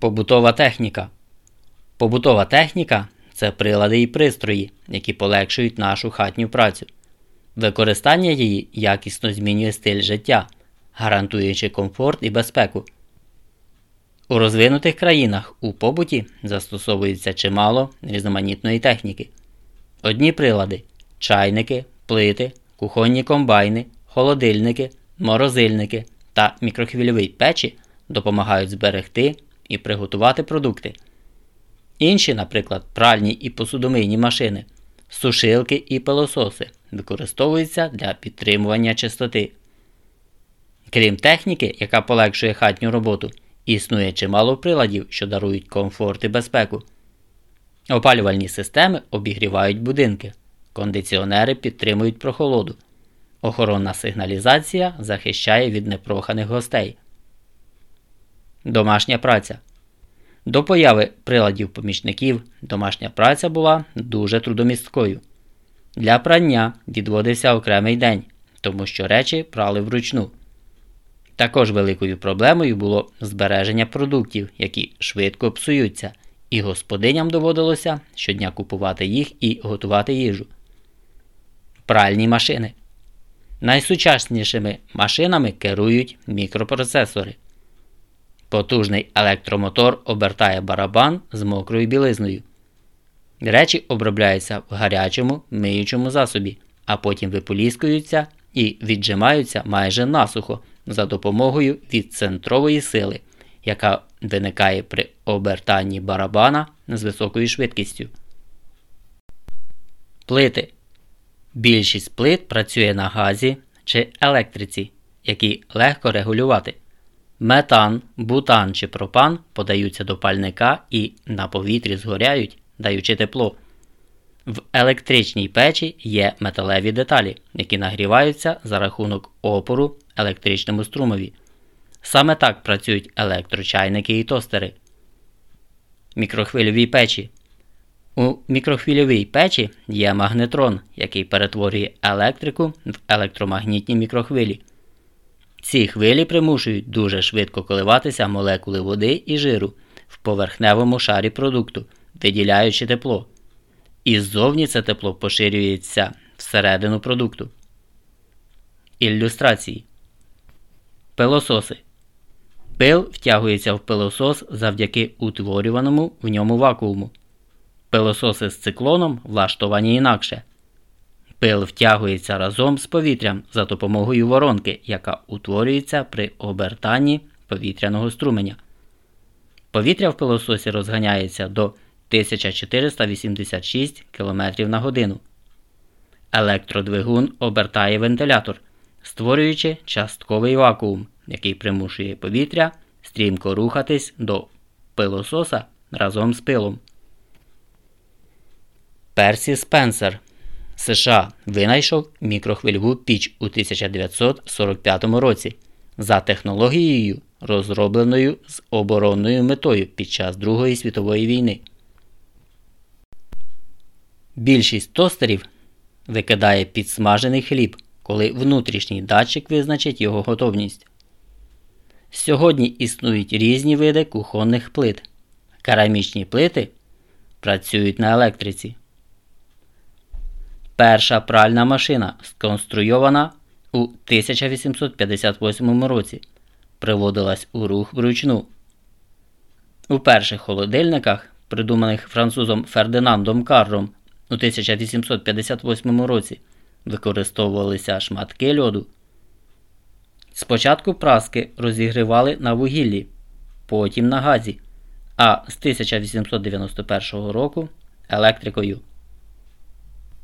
Побутова техніка. Побутова техніка це прилади і пристрої, які полегшують нашу хатню працю. Використання її якісно змінює стиль життя, гарантуючи комфорт і безпеку. У розвинутих країнах у побуті застосовується чимало різноманітної техніки. Одні прилади чайники, плити, кухонні комбайни, холодильники, морозильники та мікрохвильові печі допомагають зберегти і приготувати продукти. Інші, наприклад, пральні і посудомийні машини, сушилки і пилососи використовуються для підтримування чистоти. Крім техніки, яка полегшує хатню роботу, існує чимало приладів, що дарують комфорт і безпеку. Опалювальні системи обігрівають будинки, кондиціонери підтримують прохолоду, охоронна сигналізація захищає від непроханих гостей. Домашня праця. До появи приладів помічників домашня праця була дуже трудомісткою. Для прання відводився окремий день, тому що речі прали вручну. Також великою проблемою було збереження продуктів, які швидко псуються, і господиням доводилося щодня купувати їх і готувати їжу. Пральні машини. Найсучаснішими машинами керують мікропроцесори. Потужний електромотор обертає барабан з мокрою білизною. Речі обробляються в гарячому миючому засобі, а потім виполіскуються і віджимаються майже насухо за допомогою відцентрової сили, яка виникає при обертанні барабана з високою швидкістю. Плити. Більшість плит працює на газі чи електриці, які легко регулювати. Метан, бутан чи пропан подаються до пальника і на повітрі згоряють, даючи тепло. В електричній печі є металеві деталі, які нагріваються за рахунок опору електричному струмові. Саме так працюють електрочайники і тостери. Мікрохвильові печі. У мікрохвильовій печі є магнетрон, який перетворює електрику в електромагнітні мікрохвилі. Ці хвилі примушують дуже швидко коливатися молекули води і жиру в поверхневому шарі продукту, виділяючи тепло. І ззовні це тепло поширюється всередину продукту. Ілюстрації. Пилососи. Пил втягується в пилосос завдяки утворюваному в ньому вакууму. Пилососи з циклоном влаштовані інакше. Пил втягується разом з повітрям за допомогою воронки, яка утворюється при обертанні повітряного струменя. Повітря в пилососі розганяється до 1486 км на годину. Електродвигун обертає вентилятор, створюючи частковий вакуум, який примушує повітря стрімко рухатись до пилососа разом з пилом. Персі Спенсер США винайшов мікрохвильову піч у 1945 році за технологією, розробленою з оборонною метою під час Другої світової війни. Більшість тостерів викидає підсмажений хліб, коли внутрішній датчик визначить його готовність. Сьогодні існують різні види кухонних плит. Керамічні плити працюють на електриці. Перша пральна машина сконструйована у 1858 році, приводилась у рух вручну. У перших холодильниках, придуманих французом Фердинандом Карром у 1858 році, використовувалися шматки льоду. Спочатку праски розігрівали на вугіллі, потім на газі, а з 1891 року електрикою.